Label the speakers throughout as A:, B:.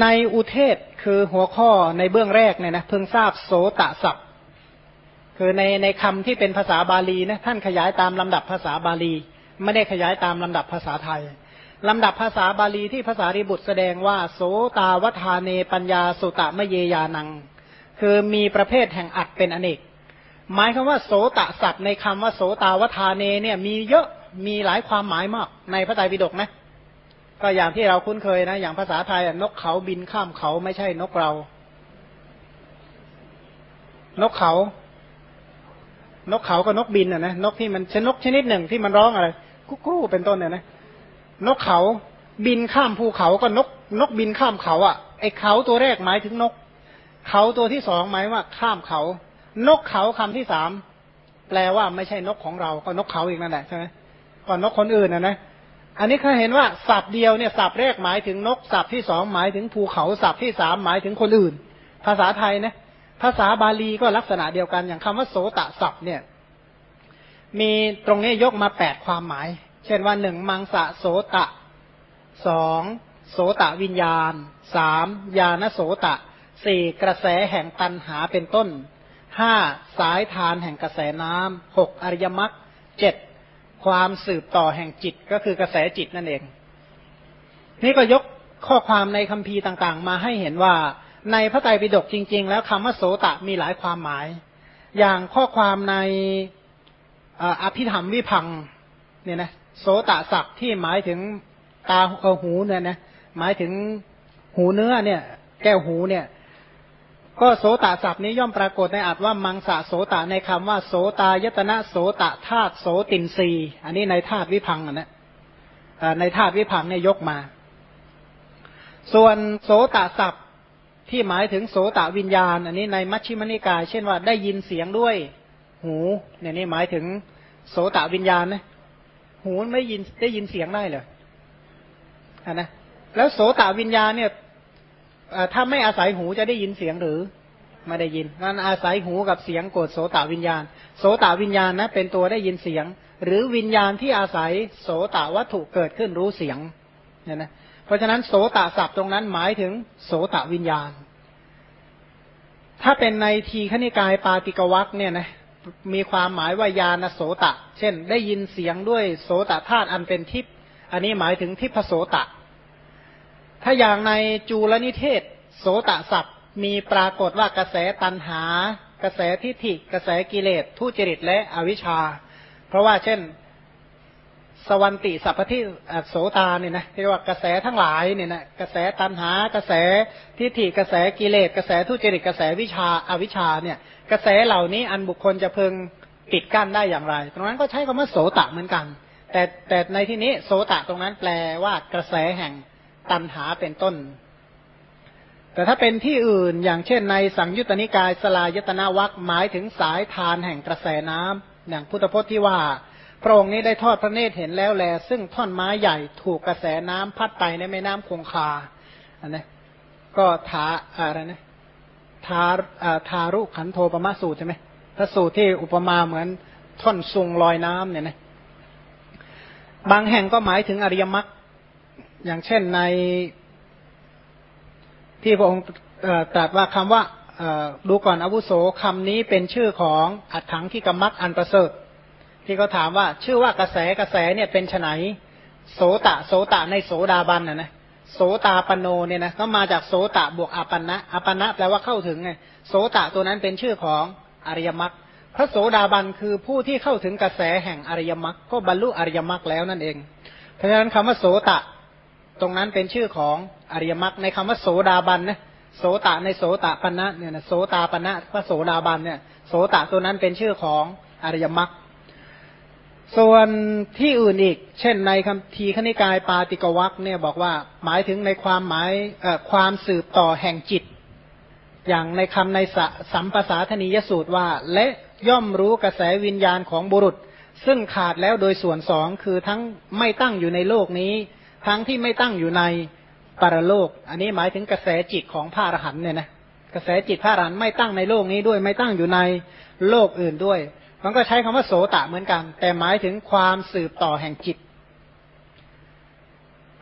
A: ในอุเทศคือหัวข้อในเบื้องแรกเนี่ยนะเพิ่งทราบโสตศัพท์คือในในคำที่เป็นภาษาบาลีนะท่านขยายตามลำดับภาษาบาลี ไม่ได้ขยายตามลำดับภาษาไทยลำดับภาษาบาลีที่ภาษาริบุตรแสดงว่า โสตาวทาเนปัญญาสุตะมะเยยานัง คือมีประเภทแห่งอัดเป็นอเนก หมายคำว่าโสตศัพท์ในคำว่าโสตาวทาเนเนี่ยมีเยอะมีหลายความหมายมากในพระไตรปิฎกนะ ก็อย่างที่เราคุ้นเคยนะ อย่างภาษาไทยนกเขาบินข้ามเขาไม่ใช่นกเรา นกเขา นกเขาก็นกบินอะนะนกที่มันชนกชนิดหนึ่งที่มันร้องอะไรกุ๊กๆเป็นต้นเนี่ยนะนกเขาบินข้ามภูเขาก็นก นกบินข้ามเขาอะไอเขาตัวแรกหมายถึงนก เขาตัวที่สองหมายว่าข้ามเขา นกเขาคำที่สามแปลว่าไม่ใช่นกของเราก็นกเขาอีกนั่นแหละใช่ไหมก็นกคนอื่นนะนะ อันนี้เขาเห็นว่าสับเดียวเนี่ยสับแรกหมายถึงนกสับที่สองหมายถึงภูเขาสับที่สามหมายถึงคนอื่น ภาษาไทยนะภาษาบาลีก็ลักษณะเดียวกันอย่างคำว่าโสตสับเนี่ย มีตรงนี้ยกมาแปดความหมาย เช่นว่าหนึ่งมังสะโสตะสองโสตะวิญญาณสามญาณโสตะสี่กระแสแห่งตันหาเป็นต้นห้าสายทานแห่งกระแสน้ำหกอริยมรรคเจ็ด ความสืบต่อแห่งจิตก็คือกระแสจิตนั่นเอง นี่ก็ยกข้อความในคัมภีร์ต่างๆ มาให้เห็นว่าในพระไตรปิฎกจริง ๆ แล้วคำว่าโสตะมีหลายความหมาย อย่างข้อความในอภิธรรมวิพังเนี่ยนะโสตะศัพท์ที่หมายถึงตาหูเนี่ยนะหมายถึงหูเนื้อเนี่ย แก้วหูเนี่ย ก็โสตศัพท์นี้ย่อมปรากฏในอัดว่ามังสะโสตะในคำว่า โสตายตนะโสตธาตุโสตินรีอันนี้ในธาตุวิพังนะในธาตุวิพังเนี่ยยกมา ส่วนโสตศัพท์ที่หมายถึงโสตวิญญาณ อันนี้ในมัชฌิมนิกาย เช่นว่าได้ยินเสียงด้วยหูเนี่ยนี่หมายถึงโสตวิญญาณนะหูไม่ยินได้ยินเสียงได้เหรออันนะแล้วโสตวิญญาณเนี่ย ถ้าไม่อาศัยหูจะได้ยินเสียงหรือไม่ได้ยินนั่นอาศัยหูกับเสียงโกดโสตวิญญาณ โสตวิญญาณนะเป็นตัวได้ยินเสียง หรือวิญญาณที่อาศัยโสตวัตถุเกิดขึ้นรู้เสียงเนี่ยนะเพราะฉะนั้นโสตศัพท์ตรงนั้นหมายถึงโสตวิญญาณ ถ้าเป็นในทีขณิกายปาติกวักเนี่ยนะมีความหมายว่ายานโสตะ เช่น ได้ยินเสียงด้วยโสตธาตุอันเป็นทิพย์อันนี้หมายถึงทิพโสตะ ถ้าอย่างในจูลนิเทศ โสตศัพมีปรากฏว่ากระแสตันหา กระแสทิฏฐิ กระแสกิเลสทุจริตและอวิชชา เพราะว่าเช่น สวันติสัพพทิโสตาเนี่ยนะที่ว่ากระแสทั้งหลายเนี่ยนะกระแสตันหากระแสทิฏฐิกระแสกิเลสกระแสทุจริตกระแสวิชาอวิชชาเนี่ย กระแสเหล่านี้อันบุคคลจะพึงปิดกั้นได้อย่างไร ตรงนั้นก็ใช้คำว่าโสตะเหมือนกัน แต่แต่ในที่นี้โสตะตรงนั้นแปลว่ากระแสแห่ง ตันหาเป็นต้น แต่ถ้าเป็นที่อื่นอย่างเช่นในสังยุตตนิกายสลายตนาวัคหมายถึงสายทานแห่งกระแสน้ำอย่างพุทธพจน์ที่ว่า พระองค์นี้ได้ทอดพระเนตรเห็นแล้วแล ซึ่งท่อนไม้ใหญ่ถูกกระแสน้ำพัดไปในแม่น้ำคงคาอันนี้ก็ทาอะไรนะทาทารุขันโทปมาสูตรใช่ไหมพระสูตรที่อุปมาเหมือนท่อนซุงลอยน้ำเนี่ยนะบางแห่งก็หมายถึงอริยมรรค อย่างเช่นในที่พระองค์ตรัสว่าคำว่าดูก่อนอาวุโสคำนี้เป็นชื่อของอัฏฐังที่กรรมักอันประเสริฐ ที่เขาถามว่าชื่อว่ากระแสกระแสเนี่ยเป็นไนโสตะโสตะในโสดาบันนะนะโสตาปโนเนี่ยนะก็มาจากโสตะบวกอปันนะอปันนะแปลว่าเข้าถึงไงโสตะตัวนั้นเป็นชื่อของอริยมรรคพระโสดาบันคือผู้ที่เข้าถึงกระแสแห่งอริยมรรคก็บรรลุอริยมรรคแล้วนั่นเอง เพราะฉะนั้นคำว่าโสตะ ตรงนั้นเป็นชื่อของอริยมรรคในคำว่าโสดาบันนะโสตะในโสตะปัญนะเนี่ยนะโสตาปัญนะพระโสดาบันเนี่ยโสตะตัวนั้นเป็นชื่อของอริยมรรคส่วนที่อื่นอีก เช่นในคำทีขณิกายปาติกวักเนี่ยบอกว่าหมายถึงในความหมายความสืบต่อแห่งจิต อย่างในคำในสัมปสาธนียสูตรว่า และย่อมรู้กระแสวิญญาณของบุรุษ ซึ่งขาดแล้วโดยส่วนสองคือทั้งไม่ตั้งอยู่ในโลกนี้ ทั้งที่ไม่ตั้งอยู่ในปรโลก อันนี้หมายถึงกระแสจิตของพระอรหันต์เนี่ยนะกระแสจิตพระอรหันต์ไม่ตั้งในโลกนี้ด้วย ไม่ตั้งอยู่ในโลกอื่นด้วย มันก็ใช้คำว่าโสตะเหมือนกัน แต่หมายถึงความสืบต่อแห่งจิต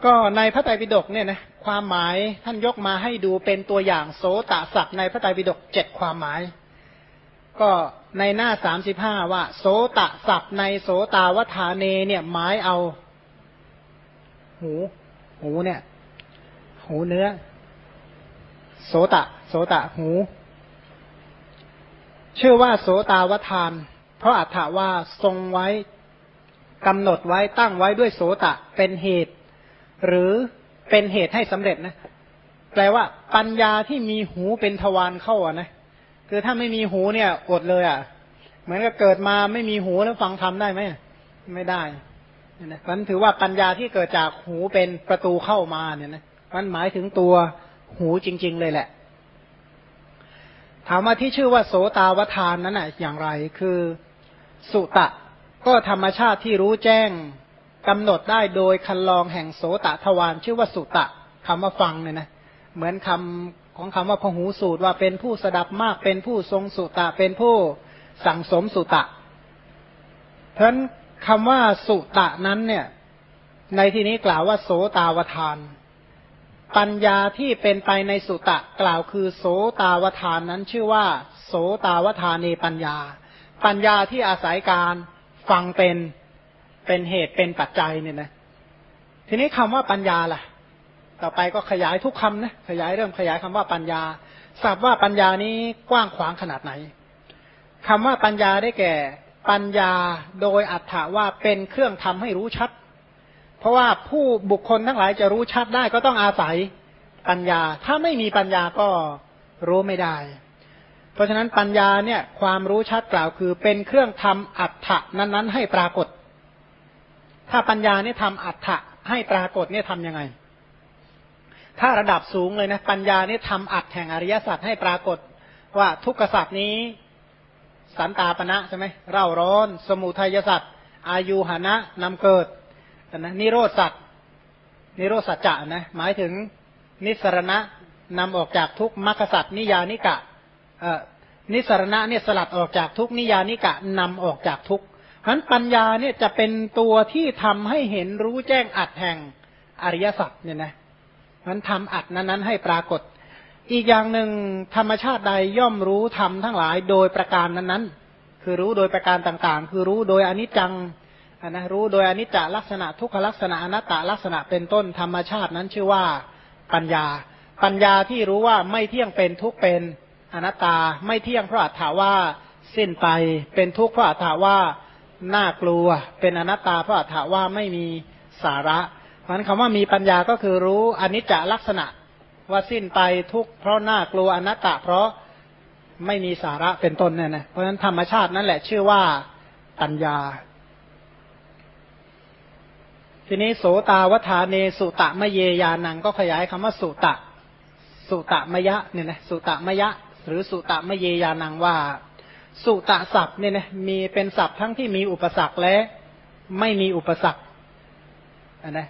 A: ก็ในพระไตรปิฎกเนี่ยนะความหมายท่านยกมาให้ดูเป็นตัวอย่างโสตะศัพท์ในพระไตรปิฎกเจ็ดความหมาย ก็ในหน้าสามสิบห้าว่า โสตะศัพท์ในโสตาวทาเนเนี่ยหมายเอา หู หูเนี่ย หูเนื้อ โสตะ โสตะหู ชื่อว่าโสตาวทาน เพราะอัฏฐว่าทรงไว้กำหนดไว้ตั้งไว้ด้วยโสตะเป็นเหตุ หรือเป็นเหตุให้สำเร็จนะ แปลว่า ปัญญาที่มีหูเป็นทวารเข้าอะนะคือถ้าไม่มีหูเนี่ยอดเลยอะ เหมือนกับเกิดมาไม่มีหูแล้วฟังธรรมได้ไหมไม่ได้ นะมันถือว่าปัญญาที่เกิดจากหูเป็นประตูเข้ามาเนี่ยนะมันหมายถึงตัวหูจริง ๆ เลยแหละ ถามว่าที่ชื่อว่าโสตาวทานนั้นอะ อย่างไรคือสุตะ ก็ธรรมชาติที่รู้แจ้งกำหนดได้โดยคันลองแห่งโสตทวารชื่อว่าสุตะคำว่าฟังเนี่ยนะเหมือนคำของคำว่าพหูสูตรว่าเป็นผู้สดับมากเป็นผู้ทรงสุตะ เป็นผู้สั่งสมสุตะเพราะฉะนั้น คำว่าสุตะนั้นเนี่ย ในที่นี้กล่าวว่าโสตาวทาน ปัญญาที่เป็นไปในสุตะกล่าวคือโสตาวทานนั้นชื่อว่า โสตาวทานในปัญญา ปัญญาที่อาศัยการฟังเป็นเป็นเหตุเป็นปัจจัยเนี่ยนะ ทีนี้คำว่าปัญญาล่ะ ต่อไปก็ขยายทุกคำนะขยายเริ่มขยายคำว่าปัญญาทราบว่าปัญญานี้กว้างขวางขนาดไหนคำว่าปัญญาได้แก่ ปัญญาโดยอัตถาว่าเป็นเครื่องทำให้รู้ชัด เพราะว่าผู้บุคคลทั้งหลายจะรู้ชัดได้ก็ต้องอาศัยปัญญา ถ้าไม่มีปัญญาก็รู้ไม่ได้ เพราะฉะนั้นปัญญาเนี่ยความรู้ชัดกล่าวคือเป็นเครื่องทำอัตถะนั้น ๆ ให้ปรากฏ ถ้าปัญญาเนี่ยทำอัฏฐะให้ปรากฏเนี่ยทํำยังไง ถ้าระดับสูงเลยนะปัญญาเนี่ยทำอัดแห่งอริยสัจให้ปรากฏว่าทุกขสัจนี้ สันตาปณะใช่ไหมเร่าร้อน สมุทัยสัจอายุหานะนำเกิดนะนิโรธสัจนิโรธสัจจะนะหมายถึงนิสรณะนำออกจากทุกมรรคสัจนิยานิกะเอ่อนิสรณะเนี่ยสลัดออกจากทุกนิยานิกะนำออกจากทุกเพราะปัญญาเนี่ยจะเป็นตัวที่ทำให้เห็นรู้แจ้งอัดแห่งอริยสัจเนี่ยนะมันทำอัดนั้นๆให้ปรากฏ อีกอย่างหนึ่งธรรมชาติใดย่อมรู้ธรรมทั้งหลายโดยประการนั้นๆ คือรู้โดยประการต่างๆ คือรู้โดยอนิจจังนะรู้โดยอนิจจลักษณะทุกขลักษณะอนัตตลักษณะเป็นต้นธรรมชาตินั้นชื่อว่าปัญญา ปัญญาที่รู้ว่าไม่เที่ยงเป็นทุกเป็นอนัตตาไม่เที่ยงเพราะอัตถาว่าสิ้นไปเป็นทุกข์เพราะอัตถาว่าน่ากลัว เป็นอนัตตาเพราะอัฏฐาว่าไม่มีสาระเพราะนั้นคำว่ามีปัญญาก็คือรู้อนิจจลักษณะ ว่าสิ้นไปทุกเพราะน่ากลัวอนัตตาเพราะไม่มีสาระเป็นต้นเนี่ยนะเพราะฉะนั้นธรรมชาตินั่นแหละชื่อว่าปัญญา ทีนี้โสตาวทาเนสุตะมะเยยานังก็ขยายคำว่าสุตะ สุตะมยะเนี่ยนะสุตะมยะ หรือสุตะมะเยยานังว่า สุตะศัพท์เนี่ยนะมีเป็นศัพท์ทั้งที่มีอุปสรรคและไม่มีอุปสรรคนะ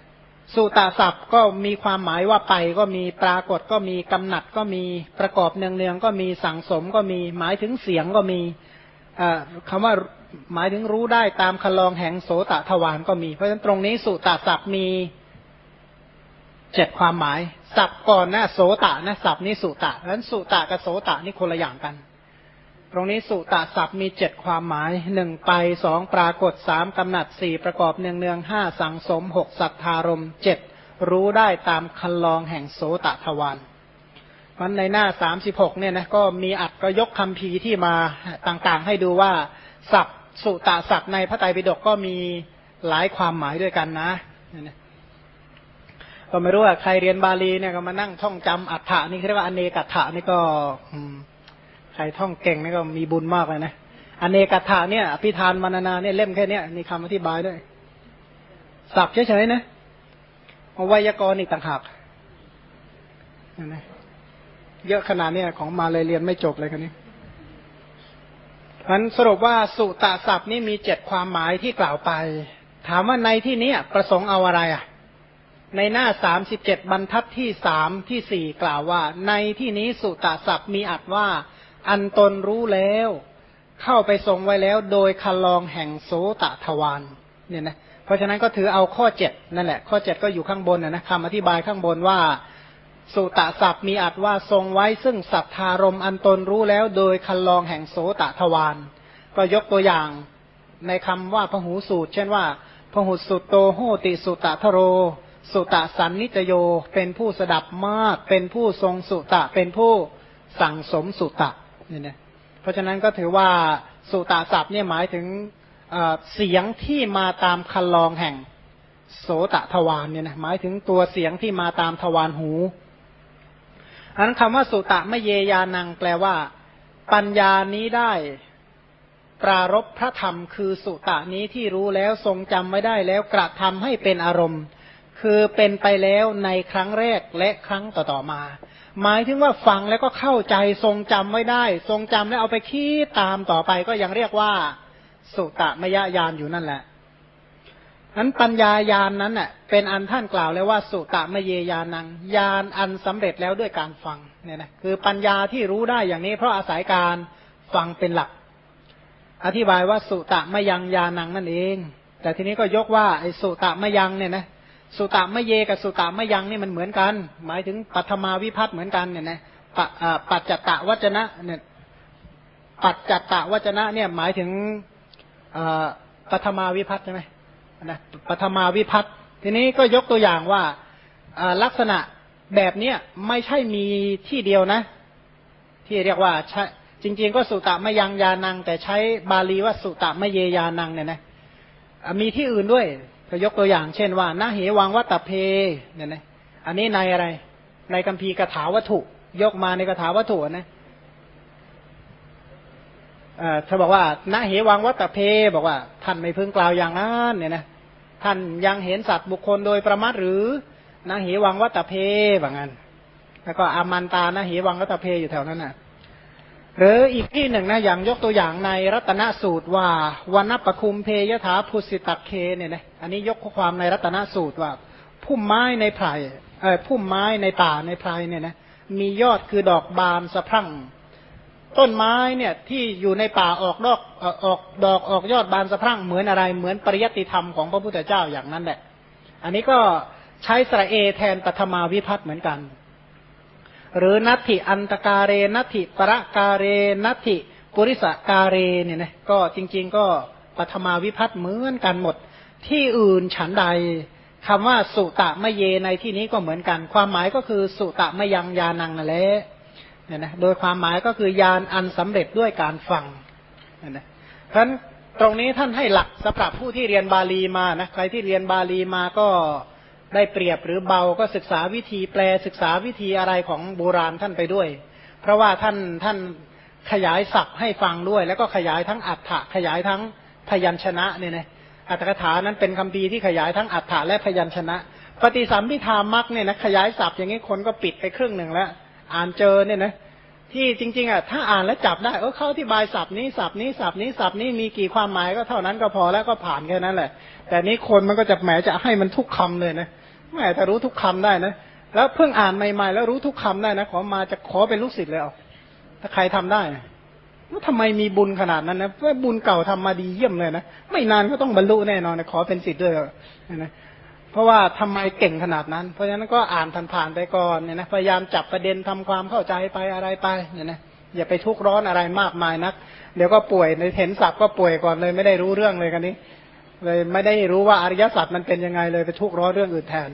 A: สุตะศัพท์ก็มีความหมายว่าไปก็มีปรากฏก็มีกำหนัดก็มีประกอบเนืองๆก็มีสังสมก็มีหมายถึงเสียงก็มีคำว่าหมายถึงรู้ได้ตามคลองแห่งโสตทวารก็มี เพราะฉะนั้นตรงนี้สุตะศัพท์มีเจ็ดความหมาย ศัพท์ก่อนนะโสตะนะศัพท์นี้สุตะเพราะฉะนั้นสุตะกับโสตะนี่คนละอย่างกัน ตรงนี้สุตาศัพท์มีเจ็ดความหมายหนึ่งไปสองปรากฏสามกำหนัดสี่ประกอบเนืองเนืองห้าสังสมหกสัทธารมเจ็ดรู้ได้ตามคันลองแห่งโสตะทวารมันในหน้าสามสิบหกเนี่ยนะก็มีอัดก็ยกคำพีที่มาต่างๆ ให้ดูว่าศัพท์สุตาศัพท์ในพระไตรปิฎกก็มีหลายความหมายด้วยกันนะก็ไม่รู้ว่าใครเรียนบาลีเนี่ยก็มานั่งท่องจำอัฏฐานี่เรียกว่าอเนกัฏฐานี่ก็ ใครท่องเก่งนี่ก็มีบุญมากเลยนะอเนกถาเนี่ยพิธานมานานาเนี่ยเล่มแค่เนี้มีคำอธิบายด้วยสับเฉยๆนะไวยากรณ์อีกต่างหากนะเยอะขนาดเนี้ของมาเลยเรียนไม่จบเลยกันนี้มันสรุปว่าสุตะศัพท์นี่มีเจ็ดความหมายที่กล่าวไป ถามว่าในที่นี้ประสงค์เอาอะไรอะ ในหน้าสามสิบเจ็ดบรรทัดที่สามที่สี่กล่าวว่า ในที่นี้สุตะศัพท์มีอัดว่า อันตนรู้แล้ว เข้าไปทรงไว้แล้ว โดยคันลองแห่งโสตทวารเนี่ยนะเพราะฉะนั้นก็ถือเอาข้อเจ็ดนั่นแหละ ข้อเจ็ดก็อยู่ข้างบนนะคำอธิบายข้างบนว่า สุตะศัพท์มีอัดว่าทรงไว้ซึ่งสัทธารมอันตนรู้แล้ว โดยคันลองแห่งโสตะทวารก็ยกตัวอย่างในคำว่าพหูสูตร เช่นว่าพหุสุตโตโหติสุตะทโร สุตะสันนิจโย เป็นผู้สดับมาก เป็นผู้ทรงสุตะ เป็นผู้สั่งสมสุตะ นี่นะเพราะฉะนั้นก็ถือว่าสุตะศัพท์เนี่ยหมายถึงเสียงที่มาตามคันลองแห่งโสตทวารเนี่ยนะหมายถึงตัวเสียงที่มาตามทวารหูอันคำว่าสุตะมะเยยานังแปลว่า ปัญญานี้ได้ปรารบพระธรรมคือสุตะนี้ที่รู้แล้วทรงจำไม่ได้แล้วกระทำให้เป็นอารมณ์ คือเป็นไปแล้วในครั้งแรกและครั้งต่อๆมา หมายถึงว่าฟังแล้วก็เข้าใจทรงจำไม่ได้ ทรงจำแล้วเอาไปคิดตามต่อไปก็ยังเรียกว่า สุตะมยญาณอยู่นั่นแหละนั้นปัญญายานนั้นเน่ะเป็นอันท่านกล่าวแล้วว่า สุตะมเยยานังยานอันสำเร็จแล้วด้วยการฟังเนี่ยนะคือปัญญาที่รู้ได้อย่างนี้ เพราะอาศัยการฟังเป็นหลัก อธิบายว่าสุตะมยังยานังนั่นเอง แต่ทีนี้ก็ยกว่าไอ้สุตะมยังเนี่ยนะ สุตะมะเยกับสุตะมะยังนี่มันเหมือนกัน หมายถึงปัทมาวิพัฒน์เหมือนกันเนี่ยนะปัจจตะวัจนะเนี่ยปัจจตะวัจนะเนี่ยหมายถึงปัทมาวิพัฒน์ใช่ไหมนะปฐมาวิพัตทีนี้ก็ยกตัวอย่างว่าลักษณะแบบเนี้ยไม่ใช่มีที่เดียวนะ ที่เรียกว่าจริง ๆ ก็สุตะมยังยานัง แต่ใช้บาลีว่าสุตะมเยยานังเนี่ยนะมีที่อื่นด้วย ก็ยกตัวอย่างเช่นว่านาเหวังวัตเพเนี่ยนะอันนี้ในอะไร ในคัมภีร์กถาวัตถุ ยกมาในกถาวัตถุนะเอ่อถ้าบอกว่านาเหวังวัตเพ บอกว่า ท่านไม่พึงกล่าวอย่างนั้นเนี่ยนะท่านยังเห็นสัตว์บุคคลโดยประมาทหรือนาเหวังวัตเพแบบนั้นแล้วก็อามันตานาเหวังวัตเพอยู่แถวนั้นน่ะ หรืออีกที่หนึ่งนะอย่างยกตัวอย่างในรัตนสูตรว่าวันนปคุมเพยถาพุสิตักเคเนี่ยนะอันนี้ยกข้อความในรัตนสูตรว่าพุ่มไม้ในไผ่เอ่อพุ่มไม้ในป่าในไพรเนี่ยนะมียอดคือดอกบานสะพรั่ง ต้นไม้เนี่ยที่อยู่ในป่าออกดอกออกดอกออกยอดบานสะพรั่งเหมือนอะไรเหมือนปริยติธรรมของพระพุทธเจ้าอย่างนั้นแหละ อันนี้ก็ใช้สระเอแทนปฐมาวิพัตเหมือนกัน หรือนัตถิอันตการเรนัตถิปรกาเรนัตถิปุริสการเรเนี่ยนะก็จริง ๆ ก็ปฐมาวิพัตเหมือนกันหมด ที่อื่นฉันใดคำว่าสุตะมะเยในที่นี้ก็เหมือนกัน ความหมายก็คือสุตะมะยังยานังนั่นแหละเนี่ยนะโดยความหมายก็คือยานอันสำเร็จด้วยการฟังเนี่ยนะเพราะฉะนั้นตรงนี้ท่านให้หลักสำหรับผู้ที่เรียนบาลีมานะใครที่เรียนบาลีมาก็ ได้เปรียบหรือเบาก็ศึกษาวิธีแปลศึกษาวิธีอะไรของโบราณท่านไปด้วย เพราะว่าท่านท่านขยายศัพท์ให้ฟังด้วย แล้วก็ขยายทั้งอัฏฐะขยายทั้งพยัญชนะเนี่ยนะอัตถกถานั้นเป็นคำพีที่ขยายทั้งอัฏฐะและพยัญชนะ ปฏิสัมพิธามักเนี่ยนะขยายศัพท์อย่างนี้คนก็ปิดไปครึ่งหนึ่งแล้ว อ่านเจอเนี่ยนะที่จริงๆอะถ้าอ่านแล้วจับได้เออเข้าที่บายศัพท์นี้ศัพท์นี้ศัพท์นี้ศัพท์นี้มีกี่ความหมายก็เท่านั้นก็พอแล้วก็ผ่านแค่นั้นแหละ แต่นี้คนมันก็จะแหมจะให้มันทุกคำเลยนะ แหมถ้ารู้ทุกคำได้นะ แล้วเพิ่งอ่านใหม่ๆ แล้วรู้ทุกคำได้นะ ขอมาจะขอเป็นลูกศิษย์เลยเอาถ้าใครทำได้ว่าทำไมมีบุญขนาดนั้นนะว่าบุญเก่าทำมาดีเยี่ยมเลยนะ ไม่นานก็ต้องบรรลุแน่นอนนะขอเป็นศิษย์ด้วยนะเพราะว่าทำไมเก่งขนาดนั้น เพราะฉะนั้นก็อ่านผ่านๆไปก่อนเนี่ยนะ พยายามจับประเด็นทำความเข้าใจไปอะไรไปเนี่ยนะ อย่าไปทุกข์ร้อนอะไรมากมายนัก เดี๋ยวก็ป่วยในเห็นสับก็ป่วยก่อนเลยไม่ได้รู้เรื่องเลยกันนี้ เลยไม่ได้รู้ว่าอริยสัจมันเป็นยังไงเลยไปทุกข์ร้อนเรื่องอื่นแทน